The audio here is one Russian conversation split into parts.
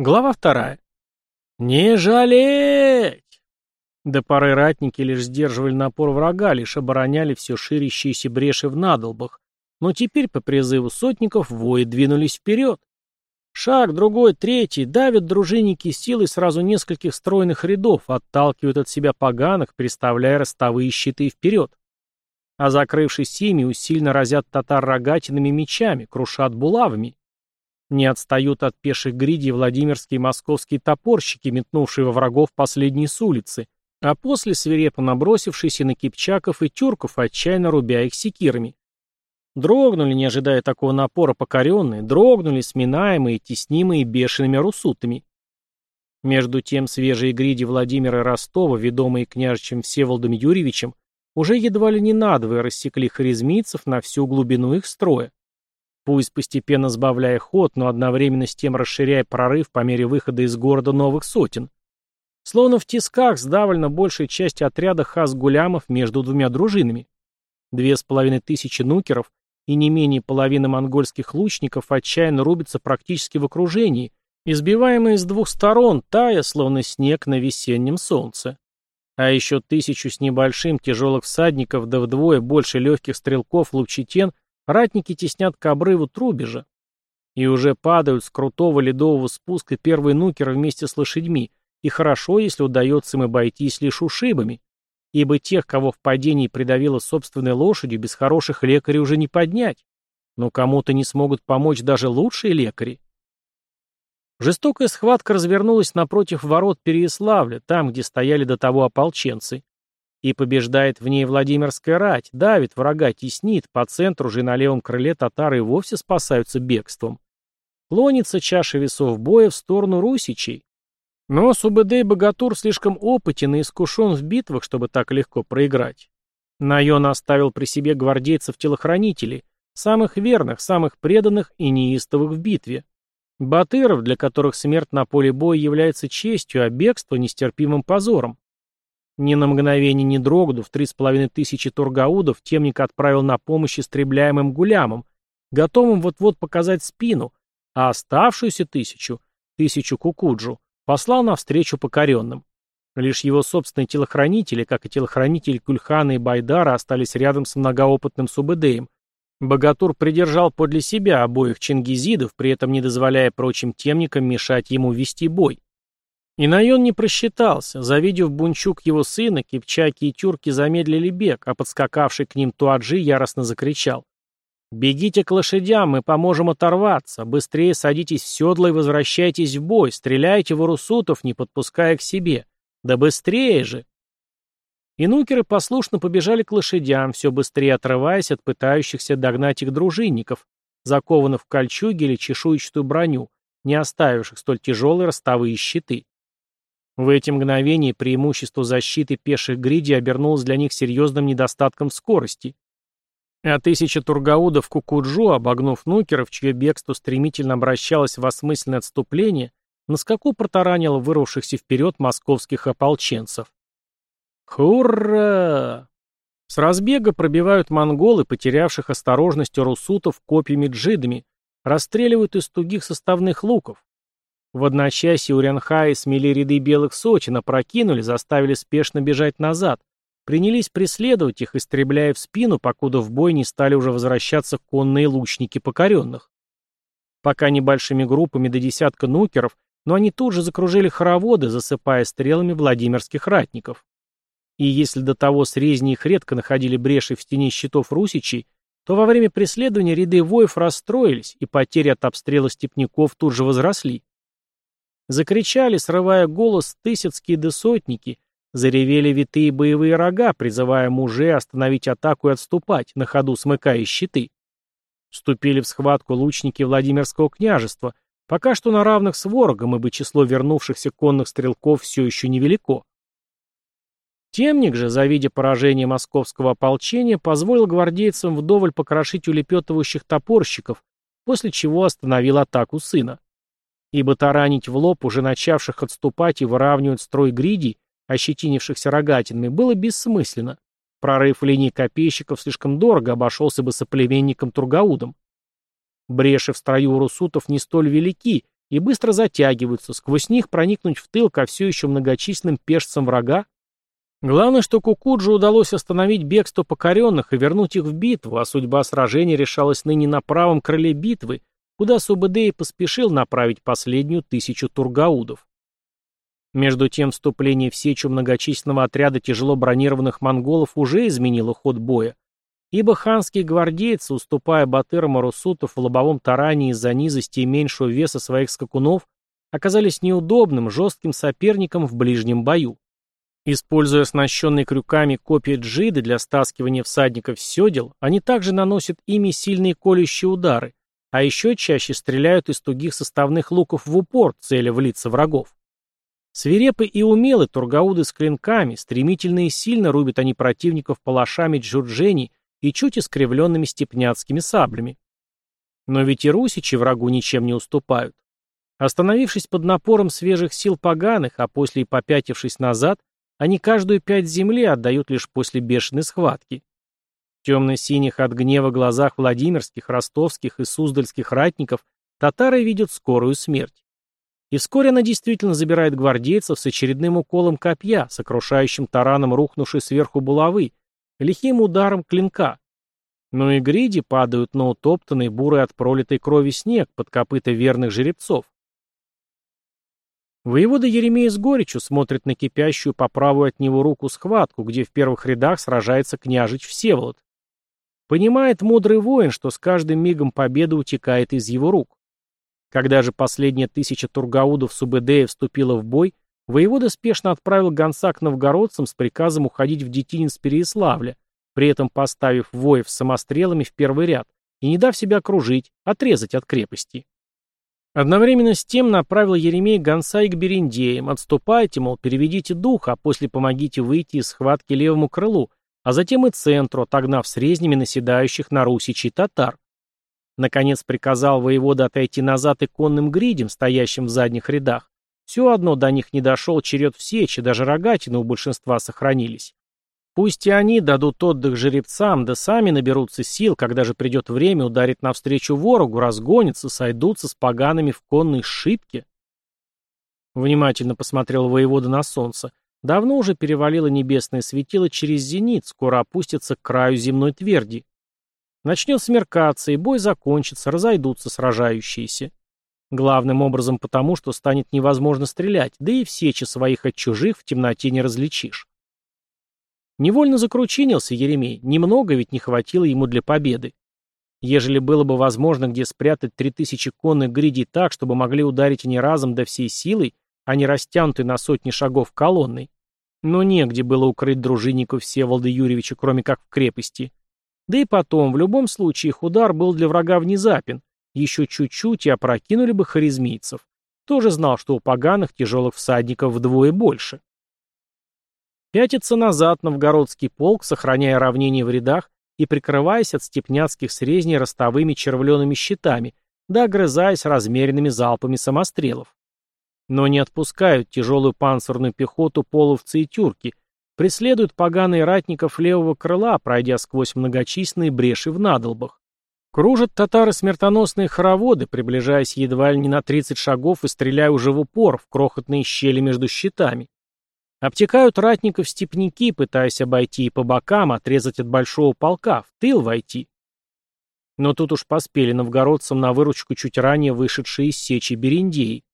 Глава вторая. «Не жалеть!» До поры ратники лишь сдерживали напор врага, лишь обороняли все ширящиеся бреши в надолбах, но теперь по призыву сотников вои двинулись вперед. Шаг, другой, третий, давят дружинники силой сразу нескольких стройных рядов, отталкивают от себя поганых, переставляя ростовые щиты вперед. А закрывшись ими, усильно разят татар рогатинами мечами, крушат булавами. Не отстают от пеших гридей владимирские и московские топорщики, метнувшие во врагов последние с улицы, а после свирепо набросившиеся на кипчаков и тюрков, отчаянно рубя их секирами. Дрогнули, не ожидая такого напора, покоренные, дрогнули, сминаемые, теснимые бешеными русутами. Между тем свежие гриди Владимира Ростова, ведомые княжичем Всеволодом Юрьевичем, уже едва ли не надвое рассекли харизмийцев на всю глубину их строя пусть постепенно сбавляя ход, но одновременно с тем расширяя прорыв по мере выхода из города новых сотен. Словно в тисках сдавлена большая часть отряда хас-гулямов между двумя дружинами. Две с половиной тысячи нукеров и не менее половины монгольских лучников отчаянно рубятся практически в окружении, избиваемые с двух сторон, тая, словно снег на весеннем солнце. А еще тысячу с небольшим тяжелых всадников, да вдвое больше легких стрелков лучитен Ратники теснят к обрыву Трубежа. И уже падают с крутого ледового спуска первые нукеры вместе с лошадьми, и хорошо, если удается им обойтись лишь ушибами, ибо тех, кого в падении придавило собственной лошадью, без хороших лекарей уже не поднять. Но кому-то не смогут помочь даже лучшие лекари. Жестокая схватка развернулась напротив ворот Переяславля, там, где стояли до того ополченцы. И побеждает в ней Владимирская рать, давит врага, теснит, по центру же на левом крыле татары вовсе спасаются бегством. Клонится чаша весов боя в сторону русичей. Но Субэдэй Богатур слишком опытен и искушен в битвах, чтобы так легко проиграть. Найон оставил при себе гвардейцев-телохранителей, самых верных, самых преданных и неистовых в битве. Батыров, для которых смерть на поле боя является честью, а бегство – нестерпимым позором. Ни на мгновение не дрогнув, три с половиной тысячи тургаудов темник отправил на помощь истребляемым гулямам, готовым вот-вот показать спину, а оставшуюся тысячу, тысячу кукуджу, послал навстречу покоренным. Лишь его собственные телохранители, как и телохранители Кульхана и Байдара, остались рядом с многоопытным Субэдеем. Богатур придержал подле себя обоих чингизидов, при этом не дозволяя прочим темникам мешать ему вести бой. И Найон не просчитался. Завидев Бунчук его сына, кипчаки и тюрки замедлили бег, а подскакавший к ним Туаджи яростно закричал. «Бегите к лошадям, мы поможем оторваться. Быстрее садитесь в седло и возвращайтесь в бой. Стреляйте в урусутов, не подпуская к себе. Да быстрее же!» Инукеры послушно побежали к лошадям, все быстрее отрываясь от пытающихся догнать их дружинников, закованных в кольчуги или чешуйчатую броню, не оставивших столь тяжелые ростовые щиты. В эти мгновения преимущество защиты пеших гриди обернулось для них серьезным недостатком скорости. А тысяча тургаудов Кукуджу, обогнув нукеров, чье бегство стремительно обращалось в осмысленное отступление, на скаку протаранило вырвавшихся вперед московских ополченцев. Хура! С разбега пробивают монголы, потерявших осторожность у русутов копьями-джидами, расстреливают из тугих составных луков, в одночасье Урянхаи смели ряды белых сочи, опрокинули, заставили спешно бежать назад. Принялись преследовать их, истребляя в спину, покуда в бой не стали уже возвращаться конные лучники покоренных. Пока небольшими группами до десятка нукеров, но они тут же закружили хороводы, засыпая стрелами владимирских ратников. И если до того срезни их редко находили бреши в стене щитов русичей, то во время преследования ряды воев расстроились, и потери от обстрела степняков тут же возросли. Закричали, срывая голос, тысяцкие десотники, заревели витые боевые рога, призывая мужей остановить атаку и отступать, на ходу смыкая щиты. Вступили в схватку лучники Владимирского княжества, пока что на равных с ворогом, ибо число вернувшихся конных стрелков все еще невелико. Темник же, завидя поражение московского ополчения, позволил гвардейцам вдоволь покрошить улепетывающих топорщиков, после чего остановил атаку сына ибо таранить в лоб уже начавших отступать и выравнивать строй гридей, ощетинившихся рогатинами, было бессмысленно. Прорыв линии копейщиков слишком дорого обошелся бы соплеменникам Тургаудом. Бреши в строю у русутов не столь велики, и быстро затягиваются, сквозь них проникнуть в тыл ко все еще многочисленным пешцам врага? Главное, что Кукуджу удалось остановить бегство покоренных и вернуть их в битву, а судьба сражения решалась ныне на правом крыле битвы, куда Субэдэй поспешил направить последнюю тысячу тургаудов. Между тем вступление в сечу многочисленного отряда тяжело бронированных монголов уже изменило ход боя, ибо ханские гвардейцы, уступая батырам Арусутов в лобовом таране из-за низости и меньшего веса своих скакунов, оказались неудобным, жестким соперником в ближнем бою. Используя оснащенные крюками копья джиды для стаскивания всадников с седел, они также наносят ими сильные колющие удары, а еще чаще стреляют из тугих составных луков в упор, целя в лица врагов. Свирепы и умелы тургауды с клинками, стремительно и сильно рубят они противников палашами джурджени и чуть искривленными степняцкими саблями. Но ведь и русичи врагу ничем не уступают. Остановившись под напором свежих сил поганых, а после и попятившись назад, они каждую пять земли отдают лишь после бешеной схватки. Темно-синих от гнева глазах владимирских, ростовских и суздальских ратников татары видят скорую смерть. И вскоре она действительно забирает гвардейцев с очередным уколом копья, сокрушающим тараном рухнувшей сверху булавы, лихим ударом клинка. Но и гриди падают на утоптанный бурый от пролитой крови снег под копыта верных жеребцов. Воевода Еремей с горечью смотрит на кипящую по правую от него руку схватку, где в первых рядах сражается княжич Всеволод. Понимает мудрый воин, что с каждым мигом победа утекает из его рук. Когда же последняя тысяча тургаудов Субэдея вступила в бой, воевода спешно отправил гонца к новгородцам с приказом уходить в Детинин с Переяславля, при этом поставив воев самострелами в первый ряд и не дав себя окружить, отрезать от крепости. Одновременно с тем направил Еремей гонца и к Берендеям. Отступайте, мол, переведите дух, а после помогите выйти из схватки левому крылу, а затем и центру, отогнав с резнями наседающих на русичей татар. Наконец приказал воевода отойти назад и конным гридям, стоящим в задних рядах. Все одно до них не дошел черед в сече, даже рогатины у большинства сохранились. Пусть и они дадут отдых жеребцам, да сами наберутся сил, когда же придет время ударить навстречу ворогу, разгонятся, сойдутся с погаными в конной шибке. Внимательно посмотрел воевода на солнце. Давно уже перевалило небесное светило через зенит, скоро опустится к краю земной тверди. Начнет смеркаться, и бой закончится, разойдутся сражающиеся. Главным образом потому, что станет невозможно стрелять, да и в сече своих от чужих в темноте не различишь. Невольно закручинился Еремей, немного ведь не хватило ему для победы. Ежели было бы возможно где спрятать три тысячи конных гридей так, чтобы могли ударить они разом до всей силой, а не растянутой на сотни шагов колонной. Но негде было укрыть дружинников Всеволода Юрьевича, кроме как в крепости. Да и потом, в любом случае, их удар был для врага внезапен. Еще чуть-чуть и опрокинули бы харизмийцев. Тоже знал, что у поганых тяжелых всадников вдвое больше. Пятится назад новгородский полк, сохраняя равнение в рядах и прикрываясь от степняцких срезней ростовыми червлеными щитами, да огрызаясь размеренными залпами самострелов. Но не отпускают тяжелую панцирную пехоту половцы и тюрки, преследуют поганые ратников левого крыла, пройдя сквозь многочисленные бреши в надолбах. Кружат татары смертоносные хороводы, приближаясь едва ли не на 30 шагов и стреляя уже в упор в крохотные щели между щитами. Обтекают ратников степняки, пытаясь обойти и по бокам, отрезать от большого полка, в тыл войти. Но тут уж поспели новгородцам на выручку чуть ранее вышедшие из сечи Берендеи.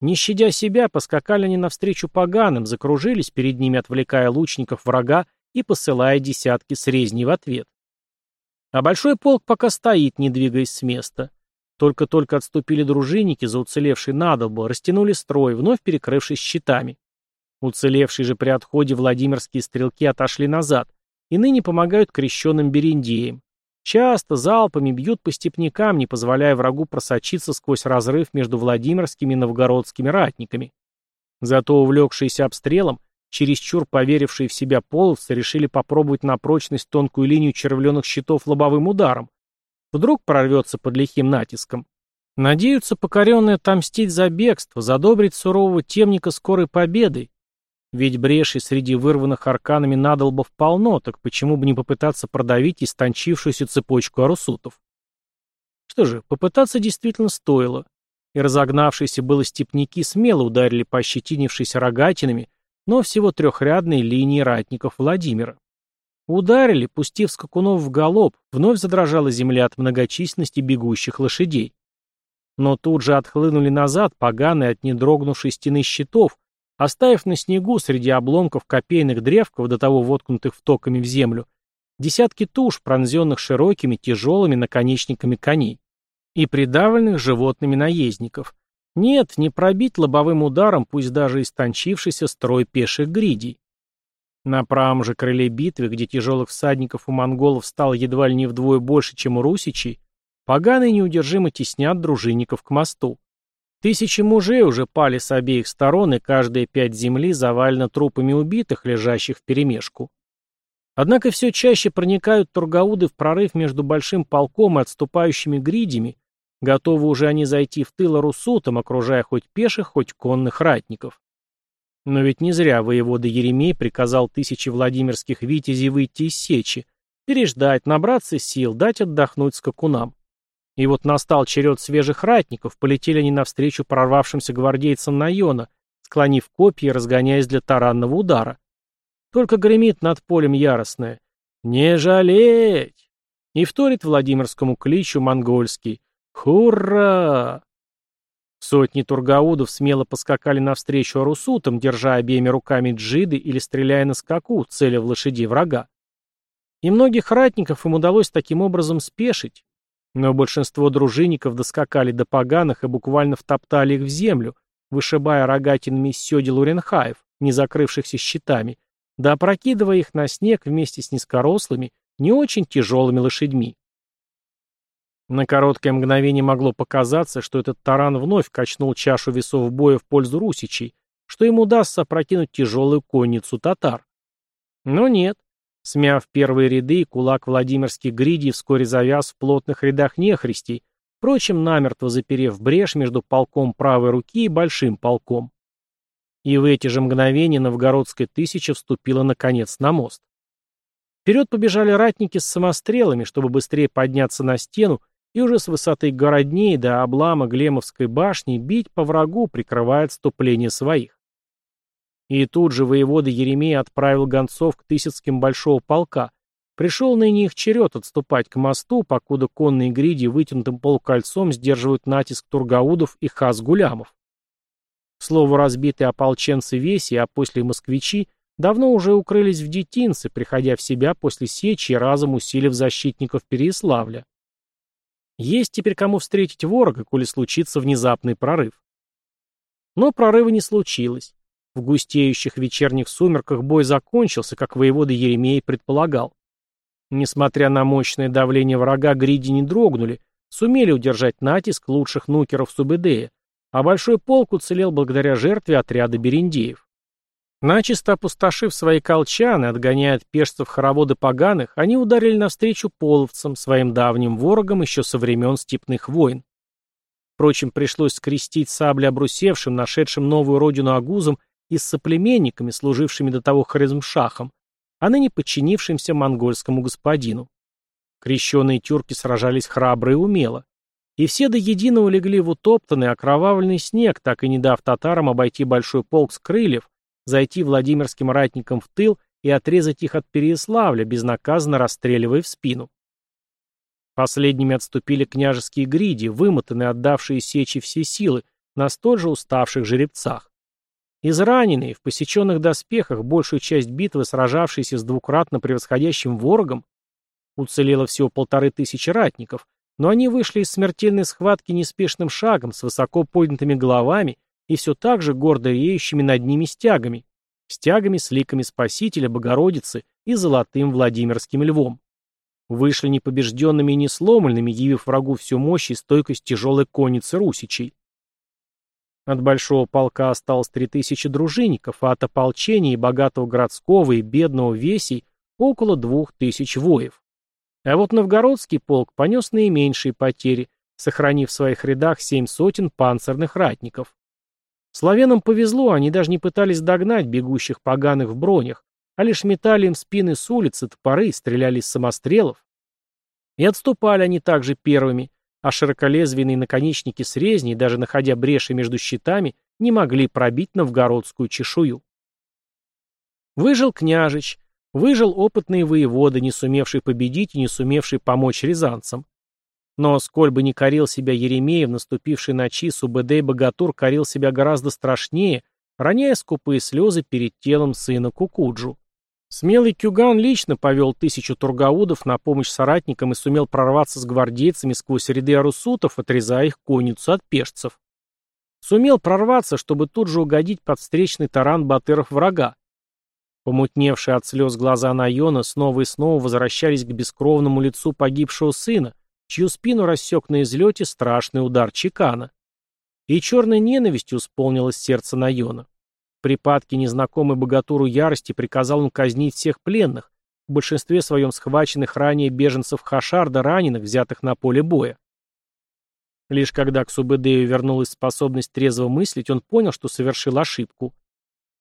Не щадя себя, поскакали они навстречу поганым, закружились перед ними, отвлекая лучников врага и посылая десятки срезней в ответ. А большой полк пока стоит, не двигаясь с места. Только-только отступили дружинники за уцелевший надолбо, растянули строй, вновь перекрывшись щитами. Уцелевшие же при отходе Владимирские стрелки отошли назад и ныне помогают крещенным берендеям. Часто залпами бьют по степнякам, не позволяя врагу просочиться сквозь разрыв между Владимирскими и новгородскими ратниками. Зато увлекшиеся обстрелом, чересчур поверившие в себя половцы решили попробовать на прочность тонкую линию червленых щитов лобовым ударом. Вдруг прорвется под лихим натиском. Надеются покоренные отомстить за бегство, задобрить сурового темника скорой победой, ведь брешей среди вырванных арканами надолбов полно, так почему бы не попытаться продавить истончившуюся цепочку арусутов? Что же, попытаться действительно стоило. и разогнавшиеся было степняки смело ударили по ощетинившейся рогатинами, но всего трехрядной линии ратников Владимира. Ударили, пустив скакунов в галоп, вновь задрожала земля от многочисленности бегущих лошадей. Но тут же отхлынули назад поганые от недрогнувшей стены щитов, оставив на снегу среди обломков копейных древков, до того воткнутых втоками в землю, десятки туш, пронзенных широкими тяжелыми наконечниками коней и придавленных животными наездников. Нет, не пробить лобовым ударом, пусть даже истончившийся строй пеших гридей. На правом же крыле битвы, где тяжелых всадников у монголов стало едва ли не вдвое больше, чем у русичей, поганые неудержимо теснят дружинников к мосту. Тысячи мужей уже пали с обеих сторон, и каждая пять земли завалена трупами убитых, лежащих вперемешку. Однако все чаще проникают тургауды в прорыв между большим полком и отступающими гридями, готовы уже они зайти в тыл русутам, окружая хоть пеших, хоть конных ратников. Но ведь не зря воевода Еремей приказал тысячи владимирских витязей выйти из сечи, переждать, набраться сил, дать отдохнуть скакунам. И вот настал черед свежих ратников, полетели они навстречу прорвавшимся гвардейцам Найона, склонив копья и разгоняясь для таранного удара. Только гремит над полем яростное «Не жалеть!» и вторит Владимирскому кличу монгольский «Хура!» Сотни тургаудов смело поскакали навстречу арусутам, держа обеими руками джиды или стреляя на скаку, целя в лошадей врага. И многих ратников им удалось таким образом спешить, но большинство дружинников доскакали до поганых и буквально втоптали их в землю, вышибая рогатинами из сёдел уренхаев, не закрывшихся щитами, да опрокидывая их на снег вместе с низкорослыми, не очень тяжелыми лошадьми. На короткое мгновение могло показаться, что этот таран вновь качнул чашу весов боя в пользу русичей, что ему удастся опрокинуть тяжелую конницу татар. Но нет. Смяв первые ряды, кулак Владимирских гридий вскоре завяз в плотных рядах нехристей, впрочем, намертво заперев брешь между полком правой руки и большим полком. И в эти же мгновения новгородская тысяча вступила наконец на мост. Вперед побежали ратники с самострелами, чтобы быстрее подняться на стену и уже с высоты городней до облама Глемовской башни бить по врагу, прикрывая отступление своих. И тут же воевода Еремей отправил гонцов к Тысяцким большого полка. Пришел ныне их черед отступать к мосту, покуда конные гриди вытянутым полукольцом сдерживают натиск тургаудов и хас-гулямов. К слову, разбитые ополченцы Веси, а после москвичи, давно уже укрылись в детинце, приходя в себя после сечи и разом усилив защитников Переяславля. Есть теперь кому встретить ворога, коли случится внезапный прорыв. Но прорыва не случилось. В густеющих вечерних сумерках бой закончился, как воевода Еремей предполагал. Несмотря на мощное давление врага, гриди не дрогнули, сумели удержать натиск лучших нукеров Субэдея, а большой полк уцелел благодаря жертве отряда бериндеев. Начисто опустошив свои колчаны, отгоняя от пешцев хороводы поганых, они ударили навстречу половцам, своим давним ворогам еще со времен степных войн. Впрочем, пришлось скрестить сабли обрусевшим, нашедшим новую родину агузам и с соплеменниками, служившими до того харизмшахом, а ныне подчинившимся монгольскому господину. Крещенные тюрки сражались храбро и умело. И все до единого легли в утоптанный, окровавленный снег, так и не дав татарам обойти большой полк с крыльев, зайти Владимирским ратникам в тыл и отрезать их от Переяславля, безнаказанно расстреливая в спину. Последними отступили княжеские гриди, вымотанные, отдавшие сечи все силы, на столь же уставших жеребцах. Израненные, в посеченных доспехах, большую часть битвы сражавшиеся с двукратно превосходящим ворогом, уцелело всего полторы тысячи ратников, но они вышли из смертельной схватки неспешным шагом, с высоко поднятыми головами и все так же гордо реющими над ними стягами, стягами с ликами Спасителя, Богородицы и золотым Владимирским львом. Вышли непобежденными и несломленными, явив врагу всю мощь и стойкость тяжелой конницы русичей. От большого полка осталось три тысячи дружинников, а от ополчения и богатого городского и бедного весей около двух тысяч воев. А вот новгородский полк понес наименьшие потери, сохранив в своих рядах семь сотен панцирных ратников. Славянам повезло, они даже не пытались догнать бегущих поганых в бронях, а лишь метали им спины с улицы, топоры, стреляли из самострелов. И отступали они также первыми, а широколезвенные наконечники срезней, даже находя бреши между щитами, не могли пробить новгородскую чешую. Выжил княжич, выжил опытный воевода, не сумевший победить и не сумевший помочь рязанцам. Но, сколь бы ни корил себя Еремеев, наступивший ночи СУБД и Богатур корил себя гораздо страшнее, роняя скупые слезы перед телом сына Кукуджу. Смелый Кюган лично повел тысячу тургаудов на помощь соратникам и сумел прорваться с гвардейцами сквозь ряды арусутов, отрезая их конницу от пешцев. Сумел прорваться, чтобы тут же угодить под встречный таран батыров врага. Помутневшие от слез глаза Найона снова и снова возвращались к бескровному лицу погибшего сына, чью спину рассек на излете страшный удар чекана. И черной ненавистью исполнилось сердце Найона. Припадке незнакомой богатуру ярости приказал он казнить всех пленных, в большинстве своем схваченных ранее беженцев Хашарда, раненых, взятых на поле боя. Лишь когда к Субэдею вернулась способность трезво мыслить, он понял, что совершил ошибку.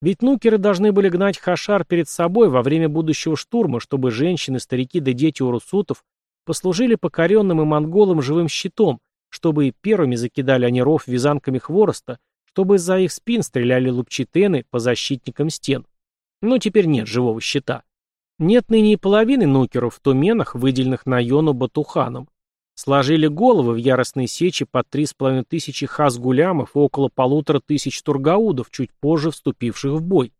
Ведь нукеры должны были гнать Хашар перед собой во время будущего штурма, чтобы женщины, старики да дети урусутов послужили покоренным и монголам живым щитом, чтобы и первыми закидали они ров вязанками хвороста, чтобы из-за их спин стреляли лупчатены по защитникам стен. Но теперь нет живого щита. Нет ныне и половины нукеров в туменах, выделенных на Йону Батуханом. Сложили головы в яростной сече под три с половиной тысячи хас-гулямов и около полутора тысяч тургаудов, чуть позже вступивших в бой.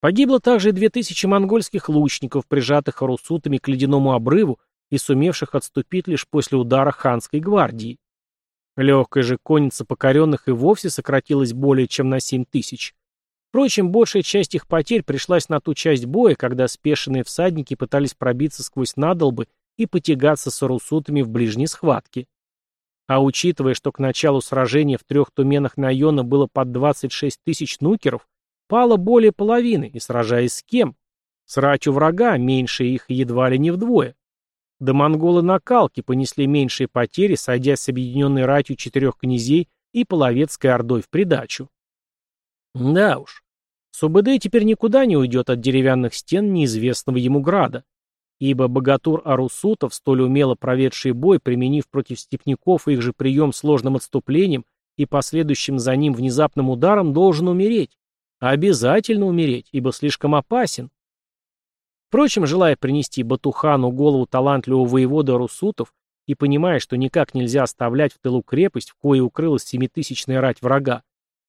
Погибло также и две тысячи монгольских лучников, прижатых арусутами к ледяному обрыву и сумевших отступить лишь после удара ханской гвардии. Легкая же конница покоренных и вовсе сократилась более чем на семь тысяч. Впрочем, большая часть их потерь пришлась на ту часть боя, когда спешенные всадники пытались пробиться сквозь надолбы и потягаться с арусутами в ближней схватке. А учитывая, что к началу сражения в трех туменах Найона было под 26 тысяч нукеров, пало более половины, и сражаясь с кем? С врага, меньше их едва ли не вдвое. Да монголы на Калке понесли меньшие потери, сойдя с объединенной ратью четырех князей и половецкой ордой в придачу. Да уж, Субэдэй теперь никуда не уйдет от деревянных стен неизвестного ему града, ибо богатур Арусутов, столь умело проведший бой, применив против степняков их же прием сложным отступлением и последующим за ним внезапным ударом, должен умереть. Обязательно умереть, ибо слишком опасен, Впрочем, желая принести Батухану голову талантливого воевода Русутов и понимая, что никак нельзя оставлять в тылу крепость, в кое укрылась семитысячная рать врага,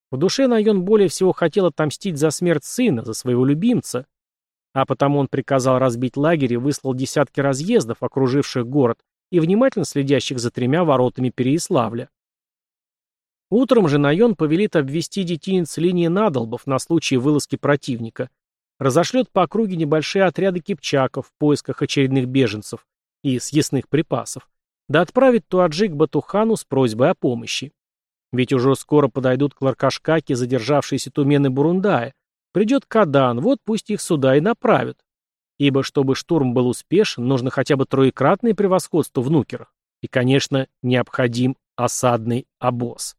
в душе Найон более всего хотел отомстить за смерть сына, за своего любимца. А потому он приказал разбить лагерь и выслал десятки разъездов, окруживших город, и внимательно следящих за тремя воротами Переяславля. Утром же Найон повелит обвести детинец линии надолбов на случай вылазки противника – разошлет по округе небольшие отряды кипчаков в поисках очередных беженцев и съестных припасов, да отправит Туаджи к Батухану с просьбой о помощи. Ведь уже скоро подойдут к Ларкашкаке задержавшиеся тумены Бурундая, придет Кадан, вот пусть их сюда и направят. Ибо чтобы штурм был успешен, нужно хотя бы троекратное превосходство в нукерах. И, конечно, необходим осадный обоз.